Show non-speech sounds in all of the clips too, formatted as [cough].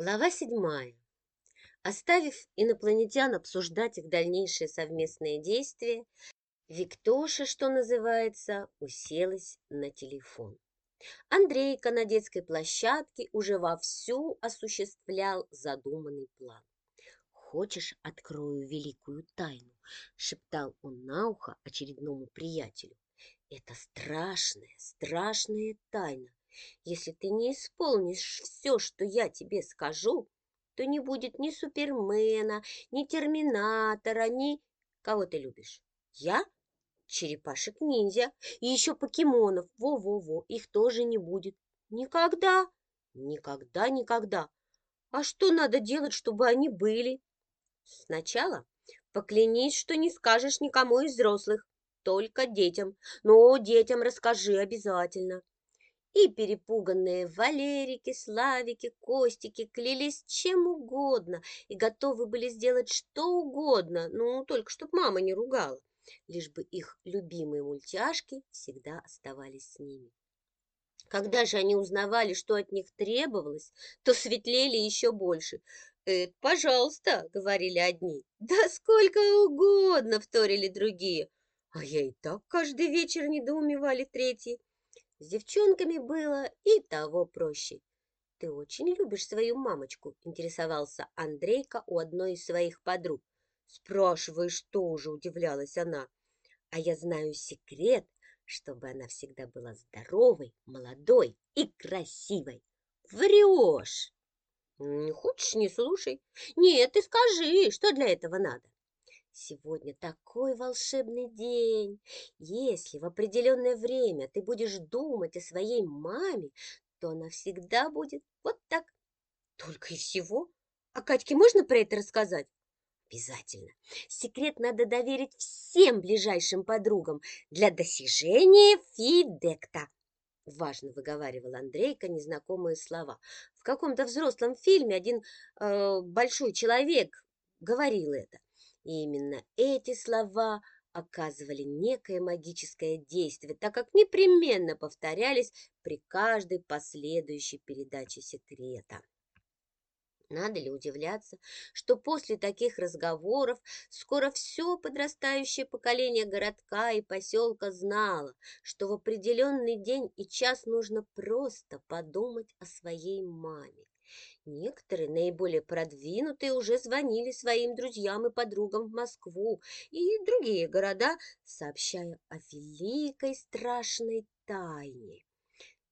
Глава седьмая. Оставив инопланетян обсуждать их дальнейшие совместные действия, Виктоша, что называется, уселась на телефон. Андрейка на детской площадке уже вовсю осуществлял задуманный план. «Хочешь, открою великую тайну?» — шептал он на ухо очередному приятелю. «Это страшная, страшная тайна. Если ты не исполнишь все, что я тебе скажу, то не будет ни Супермена, ни Терминатора, ни... Кого ты любишь? Я? Черепашек-ниндзя. И еще покемонов. Во-во-во, их тоже не будет. Никогда? Никогда, никогда. А что надо делать, чтобы они были? Сначала поклянись, что не скажешь никому из взрослых, только детям. Но детям расскажи обязательно. И перепуганные Валерики, Славики, Костики клялись чем угодно и готовы были сделать что угодно, ну, только чтоб мама не ругала, лишь бы их любимые мультяшки всегда оставались с ними. Когда же они узнавали, что от них требовалось, то светлели еще больше. «Это, пожалуйста», — говорили одни. «Да сколько угодно», — вторили другие. А я и так каждый вечер недоумевали третьи. С девчонками было и того проще. «Ты очень любишь свою мамочку?» – интересовался Андрейка у одной из своих подруг. «Спрашиваешь тоже», – удивлялась она. «А я знаю секрет, чтобы она всегда была здоровой, молодой и красивой». «Врешь!» «Не хочешь – не слушай. Нет, ты скажи, что для этого надо?» Сегодня такой волшебный день. Если в определенное время ты будешь думать о своей маме, то она всегда будет вот так. Только и всего. А Катьке можно про это рассказать? Обязательно. Секрет надо доверить всем ближайшим подругам для достижения фидекта. Важно выговаривал Андрейка незнакомые слова. В каком-то взрослом фильме один э, большой человек говорил это. И именно эти слова оказывали некое магическое действие, так как непременно повторялись при каждой последующей передаче секрета. Надо ли удивляться, что после таких разговоров скоро все подрастающее поколение городка и поселка знало, что в определенный день и час нужно просто подумать о своей маме. Некоторые, наиболее продвинутые, уже звонили своим друзьям и подругам в Москву и другие города, сообщая о великой страшной тайне.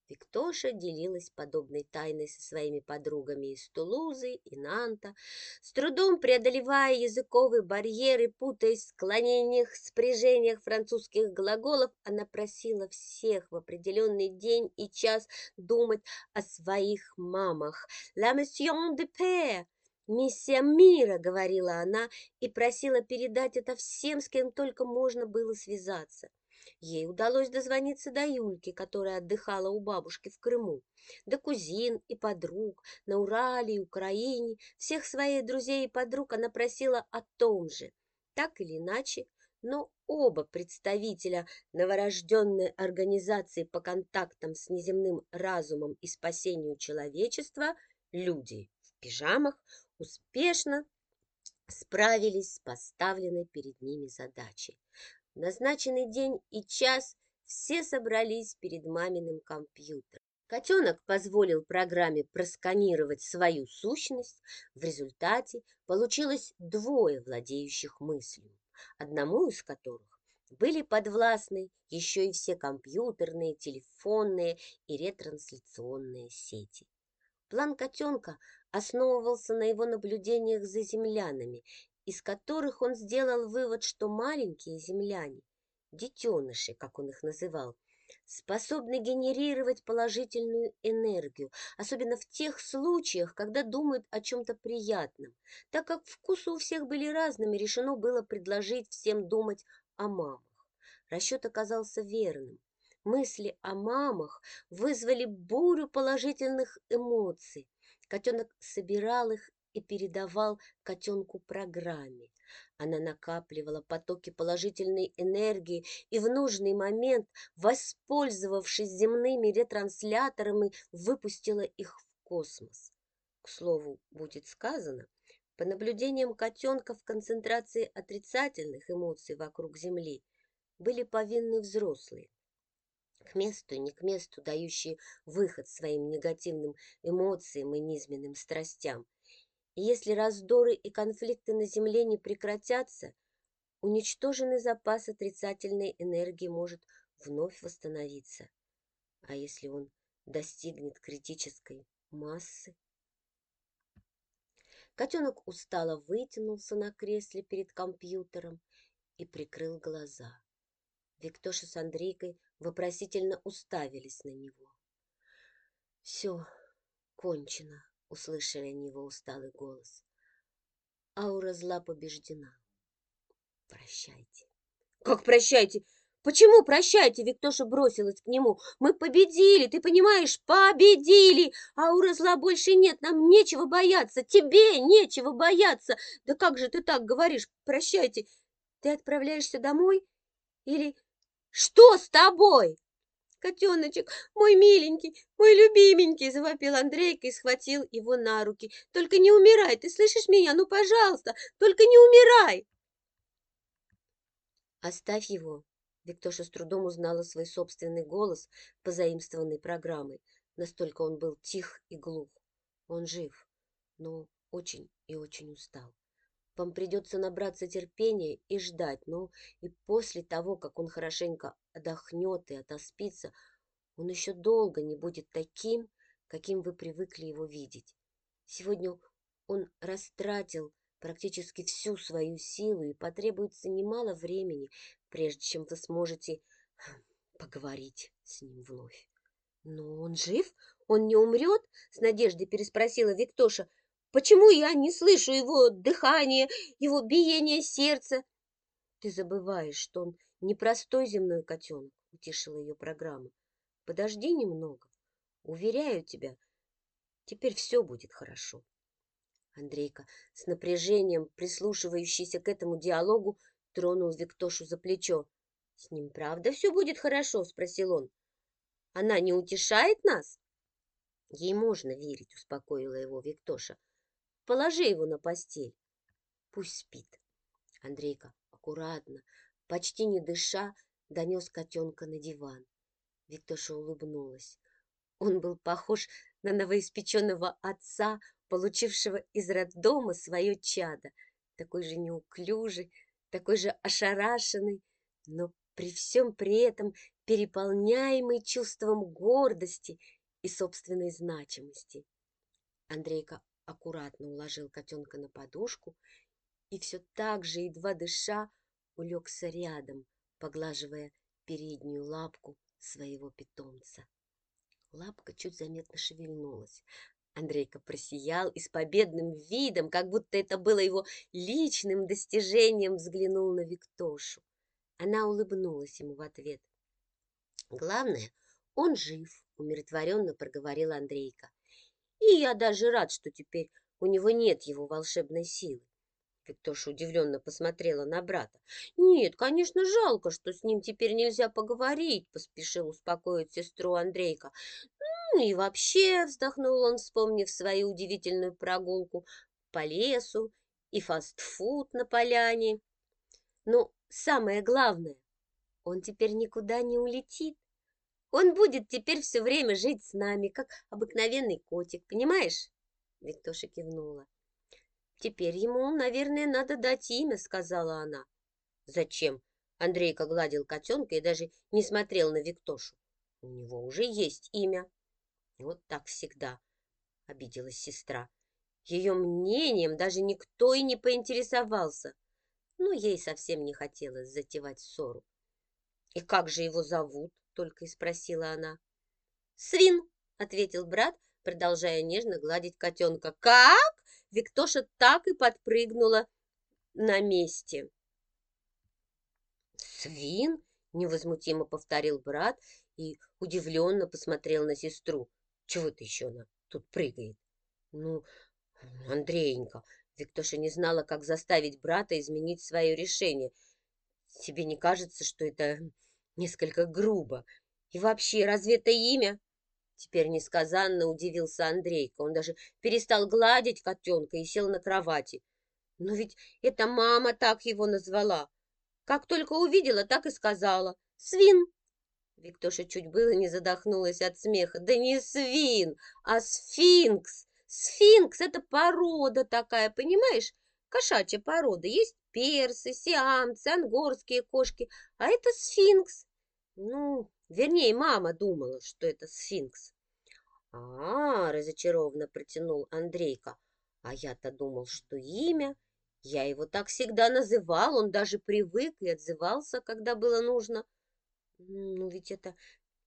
Виктоша делилась подобной тайной со своими подругами из Тулузы и Нанта, с трудом преодолевая языковые барьеры, путаясь в склонениях, спряжениях французских глаголов, она просила всех в определенный день и час думать о своих мамах. «La mission de père!» «Миссия мира», — говорила она, и просила передать это всем, с кем только можно было связаться. Ей удалось дозвониться до Юльки, которая отдыхала у бабушки в Крыму, до кузин и подруг на Урале и Украине. Всех своих друзей и подруг она просила о том же. Так или иначе, но оба представителя новорожденной организации по контактам с неземным разумом и спасению человечества, люди в пижамах, успешно справились с поставленной перед ними задачей назначенный день и час все собрались перед маминым компьютером. Котенок позволил программе просканировать свою сущность. В результате получилось двое владеющих мыслью, одному из которых были подвластны еще и все компьютерные, телефонные и ретрансляционные сети. План котенка основывался на его наблюдениях за землянами из которых он сделал вывод, что маленькие земляне, детеныши, как он их называл, способны генерировать положительную энергию, особенно в тех случаях, когда думают о чем-то приятном. Так как вкусы у всех были разными, решено было предложить всем думать о мамах. Расчет оказался верным. Мысли о мамах вызвали бурю положительных эмоций. Котенок собирал их и передавал котенку программе. Она накапливала потоки положительной энергии и в нужный момент, воспользовавшись земными ретрансляторами, выпустила их в космос. К слову, будет сказано, по наблюдениям котенка в концентрации отрицательных эмоций вокруг Земли были повинны взрослые. К месту и не к месту дающие выход своим негативным эмоциям и низменным страстям. Если раздоры и конфликты на Земле не прекратятся, уничтоженный запас отрицательной энергии может вновь восстановиться. А если он достигнет критической массы? Котенок устало вытянулся на кресле перед компьютером и прикрыл глаза. Виктоша с Андрейкой вопросительно уставились на него. «Все, кончено», — услышали они его усталый голос. «Аура зла побеждена. Прощайте». «Как прощайте? Почему прощайте?» Виктоша бросилась к нему. «Мы победили, ты понимаешь, победили! Аура зла больше нет, нам нечего бояться, тебе нечего бояться! Да как же ты так говоришь? Прощайте! Ты отправляешься домой? Или что с тобой?» «Котеночек, мой миленький, мой любименький!» завопил Андрейка и схватил его на руки. «Только не умирай, ты слышишь меня? Ну, пожалуйста, только не умирай!» «Оставь его!» Виктоша с трудом узнала свой собственный голос, позаимствованный программой. Настолько он был тих и глух. Он жив, но очень и очень устал. Вам придется набраться терпения и ждать, но и после того, как он хорошенько отдохнет и отоспится, он еще долго не будет таким, каким вы привыкли его видеть. Сегодня он растратил практически всю свою силу и потребуется немало времени, прежде чем вы сможете хм, поговорить с ним вновь. «Но он жив? Он не умрет?» — с надеждой переспросила Виктоша. «Почему я не слышу его дыхания, его биения сердца?» «Ты забываешь, что он непростой земной котенок», — утешила ее программа. «Подожди немного. Уверяю тебя, теперь все будет хорошо». Андрейка, с напряжением прислушивающийся к этому диалогу, тронул Виктошу за плечо. — С ним правда все будет хорошо? — спросил он. — Она не утешает нас? — Ей можно верить, — успокоила его Виктоша. — Положи его на постель. Пусть спит. Андрейка аккуратно, почти не дыша, донес котенка на диван. Виктоша улыбнулась. Он был похож на новоиспеченного отца, получившего из роддома свое чадо, такой же неуклюжий, такой же ошарашенный, но при всем при этом переполняемый чувством гордости и собственной значимости. Андрейка аккуратно уложил котенка на подушку и все так же, едва дыша, улегся рядом, поглаживая переднюю лапку своего питомца. Лапка чуть заметно шевельнулась. Андрейка просиял и с победным видом, как будто это было его личным достижением, взглянул на Виктошу. Она улыбнулась ему в ответ. «Главное, он жив», — умиротворенно проговорил Андрейка. «И я даже рад, что теперь у него нет его волшебной силы. Виктоша удивленно посмотрела на брата. «Нет, конечно, жалко, что с ним теперь нельзя поговорить», — поспешил успокоить сестру Андрейка. Ну и вообще, вздохнул он, вспомнив свою удивительную прогулку по лесу и фастфуд на поляне. Но самое главное, он теперь никуда не улетит. Он будет теперь все время жить с нами, как обыкновенный котик, понимаешь? Виктоша кивнула. Теперь ему, наверное, надо дать имя, сказала она. Зачем? Андрейка гладил котенка и даже не смотрел на Виктошу. У него уже есть имя. Вот так всегда, обиделась сестра. Ее мнением даже никто и не поинтересовался. Но ей совсем не хотелось затевать ссору. «И как же его зовут?» — только и спросила она. «Свин!» — ответил брат, продолжая нежно гладить котенка. «Как?» — Виктоша так и подпрыгнула на месте. «Свин?» — невозмутимо повторил брат и удивленно посмотрел на сестру. Чего ты еще она тут прыгает? Ну, Андреенька, Виктоша не знала, как заставить брата изменить свое решение. Тебе не кажется, что это несколько грубо? И вообще, разве это имя? Теперь несказанно удивился Андрейка. Он даже перестал гладить котенка и сел на кровати. Но ведь это мама так его назвала. Как только увидела, так и сказала. Свин. Виктоша чуть было не задохнулась от смеха. Да не свин, а сфинкс. Сфинкс – это порода такая, понимаешь? Кошачья порода. Есть персы, сиамцы, ангорские кошки. А это сфинкс. Ну, вернее, мама думала, что это сфинкс. А, разочарованно протянул Андрейка. А я-то думал, что имя. Я его так всегда называл, он даже привык и отзывался, когда было нужно. Ну, ведь это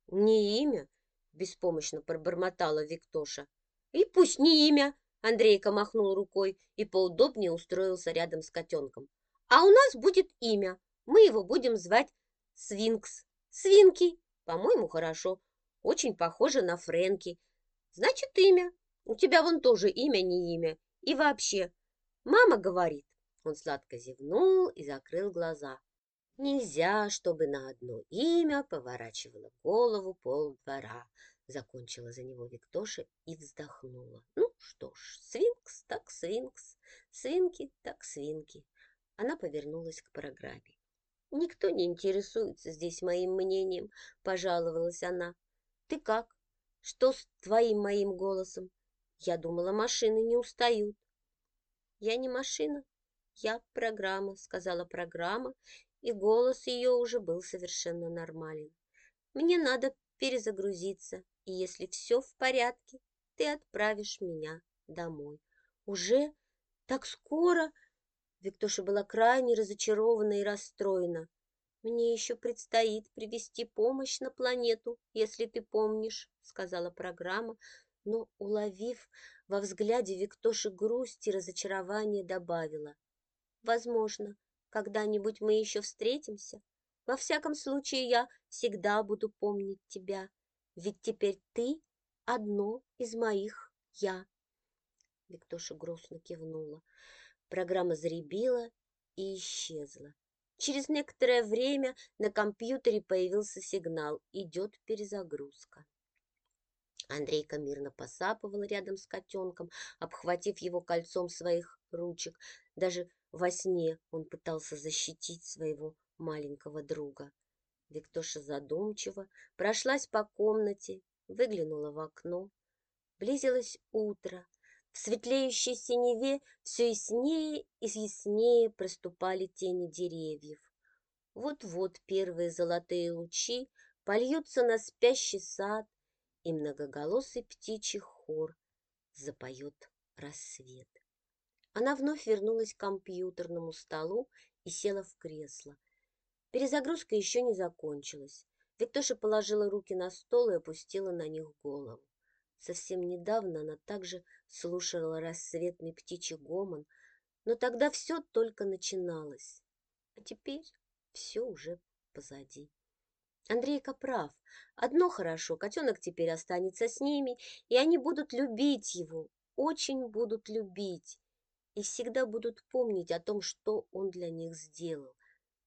не имя, беспомощно пробормотала Виктоша. И пусть не имя, Андрейка махнул рукой и поудобнее устроился рядом с котенком. А у нас будет имя. Мы его будем звать Свинкс. Свинки. По-моему, хорошо. Очень похоже на Фрэнки. Значит, имя. У тебя вон тоже имя не имя. И вообще, мама говорит. Он сладко зевнул и закрыл глаза. Нельзя, чтобы на одно имя поворачивала голову полдвора. Закончила за него Виктоша и вздохнула. Ну что ж, свинкс так свинкс, свинки так свинки. Она повернулась к программе. «Никто не интересуется здесь моим мнением», — пожаловалась она. «Ты как? Что с твоим моим голосом? Я думала, машины не устают». «Я не машина, я программа», — сказала программа, и голос ее уже был совершенно нормален. «Мне надо перезагрузиться, и если все в порядке, ты отправишь меня домой». «Уже? Так скоро?» Виктоша была крайне разочарована и расстроена. «Мне еще предстоит привести помощь на планету, если ты помнишь», — сказала программа, но, уловив во взгляде Виктоши грусть и разочарование, добавила. «Возможно, когда-нибудь мы еще встретимся. Во всяком случае, я всегда буду помнить тебя, ведь теперь ты одно из моих «я». Виктоша грустно кивнула. Программа заребила и исчезла. Через некоторое время на компьютере появился сигнал «Идет перезагрузка». Андрейка мирно посапывал рядом с котенком, обхватив его кольцом своих ручек. Даже во сне он пытался защитить своего маленького друга. Виктоша задумчиво прошлась по комнате, выглянула в окно. Близилось утро, в светлеющей синеве все яснее и яснее проступали тени деревьев. Вот-вот первые золотые лучи польются на спящий сад, и многоголосый птичий хор запоет рассвет. Она вновь вернулась к компьютерному столу и села в кресло. Перезагрузка еще не закончилась. Виктоша положила руки на стол и опустила на них голову. Совсем недавно она также слушала рассветный птичий гомон, но тогда все только начиналось. А теперь все уже позади. Андрейка прав. Одно хорошо, котенок теперь останется с ними, и они будут любить его, очень будут любить, и всегда будут помнить о том, что он для них сделал.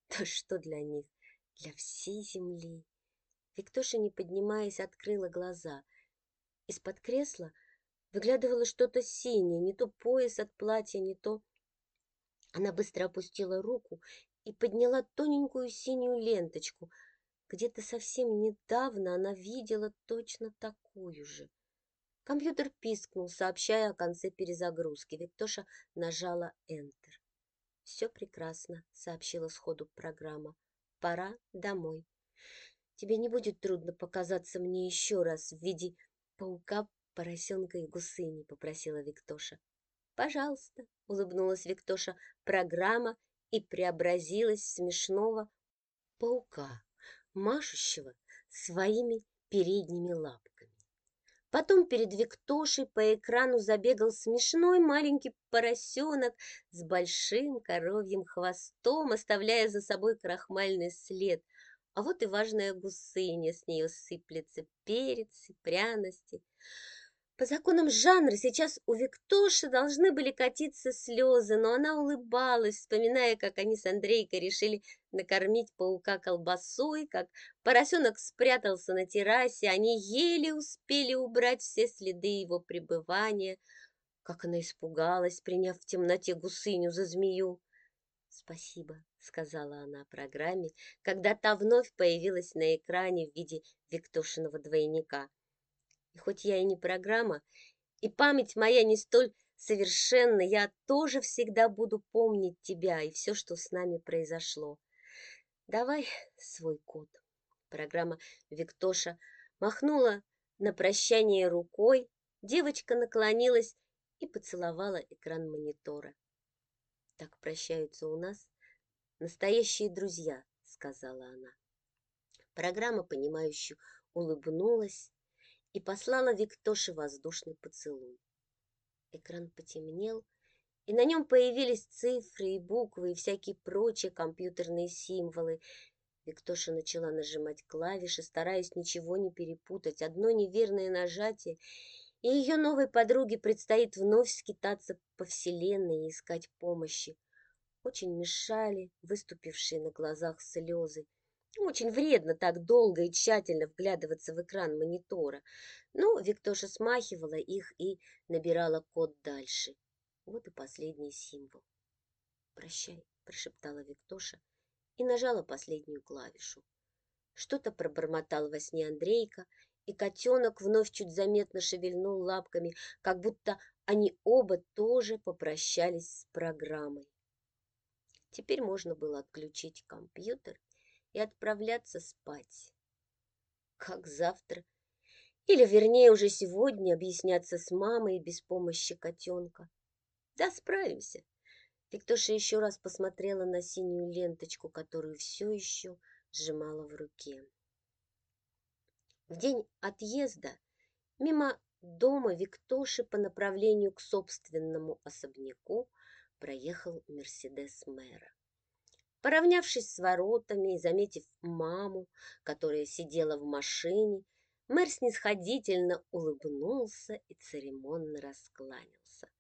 [laughs] Да что для них? Для всей земли. Виктоша, не поднимаясь, открыла глаза. Из-под кресла выглядывало что-то синее, не то пояс от платья, не то... Она быстро опустила руку и подняла тоненькую синюю ленточку. Где-то совсем недавно она видела точно такую же. Компьютер пискнул, сообщая о конце перезагрузки. Виктоша нажала Enter. «Все прекрасно», — сообщила сходу программа. «Пора домой. Тебе не будет трудно показаться мне еще раз в виде паука, поросенка и гусыни, попросила Виктоша. Пожалуйста, улыбнулась Виктоша. Программа и преобразилась смешного паука, машущего своими передними лапками. Потом перед Виктошей по экрану забегал смешной маленький поросенок с большим коровьим хвостом, оставляя за собой крахмальный след. А вот и важная гусыня, с нее сыплется перец и пряности. По законам жанра сейчас у Виктоши должны были катиться слезы, но она улыбалась, вспоминая, как они с Андрейкой решили накормить паука колбасой, как поросенок спрятался на террасе, они еле успели убрать все следы его пребывания, как она испугалась, приняв в темноте гусыню за змею. «Спасибо», — сказала она программе, когда та вновь появилась на экране в виде Виктошиного двойника. И хоть я и не программа, и память моя не столь совершенна, я тоже всегда буду помнить тебя и все, что с нами произошло. Давай свой код. Программа Виктоша махнула на прощание рукой, девочка наклонилась и поцеловала экран монитора. Так прощаются у нас настоящие друзья, сказала она. Программа, понимающе улыбнулась и послала Виктоше воздушный поцелуй. Экран потемнел, и на нем появились цифры и буквы и всякие прочие компьютерные символы. Виктоша начала нажимать клавиши, стараясь ничего не перепутать. Одно неверное нажатие, и ее новой подруге предстоит вновь скитаться по вселенной и искать помощи. Очень мешали выступившие на глазах слезы. Очень вредно так долго и тщательно вглядываться в экран монитора. Но Виктоша смахивала их и набирала код дальше. Вот и последний символ. «Прощай», — прошептала Виктоша и нажала последнюю клавишу. Что-то пробормотал во сне Андрейка, и котенок вновь чуть заметно шевельнул лапками, как будто они оба тоже попрощались с программой. Теперь можно было отключить компьютер и отправляться спать. Как завтра, или вернее уже сегодня объясняться с мамой без помощи котенка. Да, справимся. Виктоша еще раз посмотрела на синюю ленточку, которую все еще сжимала в руке. В день отъезда мимо дома Виктоши по направлению к собственному особняку проехал Мерседес мэра. Поравнявшись с воротами и заметив маму, которая сидела в машине, мэр снисходительно улыбнулся и церемонно раскланялся.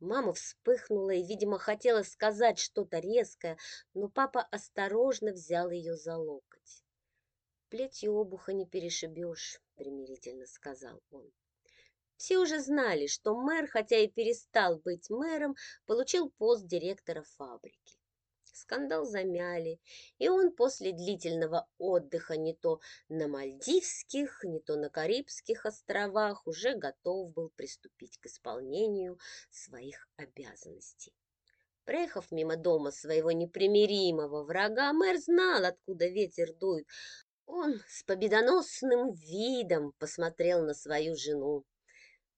Мама вспыхнула и, видимо, хотела сказать что-то резкое, но папа осторожно взял ее за локоть. «Плетью обуха не перешибешь», — примирительно сказал он. Все уже знали, что мэр, хотя и перестал быть мэром, получил пост директора фабрики. Скандал замяли, и он после длительного отдыха не то на Мальдивских, не то на Карибских островах уже готов был приступить к исполнению своих обязанностей. Проехав мимо дома своего непримиримого врага, мэр знал, откуда ветер дует. Он с победоносным видом посмотрел на свою жену.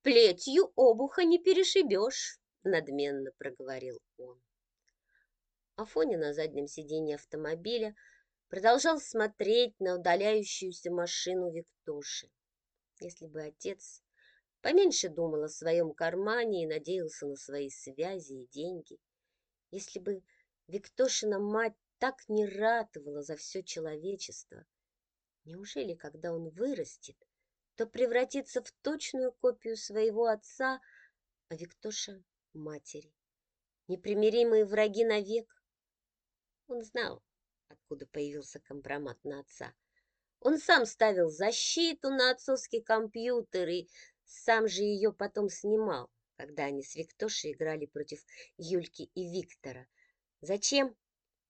«Плетью обуха не перешибешь», — надменно проговорил он. Афоня на заднем сиденье автомобиля продолжал смотреть на удаляющуюся машину Виктоши. Если бы отец поменьше думал о своем кармане и надеялся на свои связи и деньги, если бы Виктошина мать так не ратовала за все человечество, неужели, когда он вырастет, то превратится в точную копию своего отца, а Виктоша — матери? Непримиримые враги навек. Он знал, откуда появился компромат на отца. Он сам ставил защиту на отцовский компьютер и сам же ее потом снимал, когда они с Виктошей играли против Юльки и Виктора. Зачем?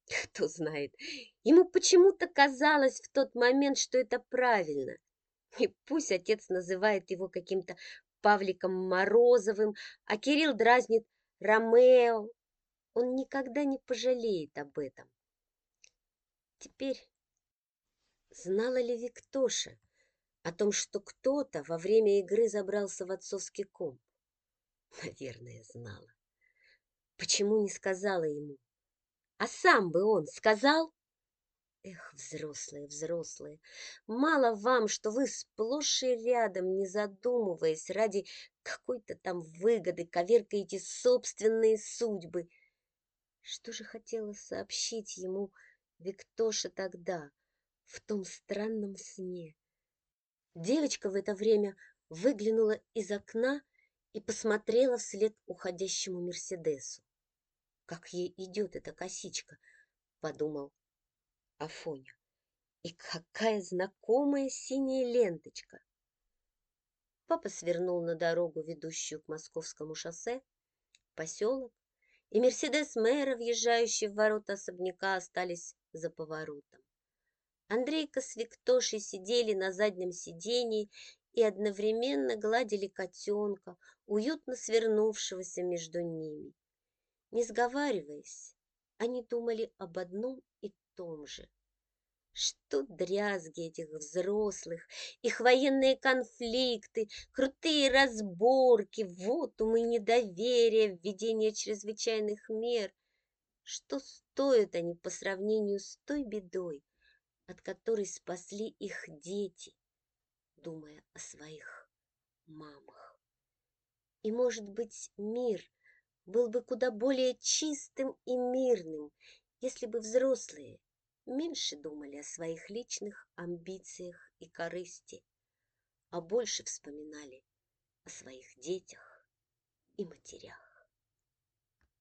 [laughs] Кто знает. Ему почему-то казалось в тот момент, что это правильно. И пусть отец называет его каким-то Павликом Морозовым, а Кирилл дразнит Ромео, он никогда не пожалеет об этом. Теперь знала ли Виктоша о том, что кто-то во время игры забрался в отцовский комп? Наверное, знала. Почему не сказала ему? А сам бы он сказал? Эх, взрослые, взрослые, мало вам, что вы сплошь и рядом, не задумываясь, ради какой-то там выгоды, коверкаете собственные судьбы. Что же хотела сообщить ему Виктоша тогда, в том странном сне? Девочка в это время выглянула из окна и посмотрела вслед уходящему Мерседесу. «Как ей идет эта косичка!» — подумал Афоня. «И какая знакомая синяя ленточка!» Папа свернул на дорогу, ведущую к московскому шоссе, поселок, и Мерседес мэра, въезжающий в ворота особняка, остались за поворотом. Андрейка с Виктошей сидели на заднем сидении и одновременно гладили котенка, уютно свернувшегося между ними. Не сговариваясь, они думали об одном том же. Что дрязги этих взрослых, их военные конфликты, крутые разборки, вот умы недоверие, введение чрезвычайных мер. Что стоят они по сравнению с той бедой, от которой спасли их дети, думая о своих мамах. И, может быть, мир был бы куда более чистым и мирным, если бы взрослые меньше думали о своих личных амбициях и корысти, а больше вспоминали о своих детях и матерях.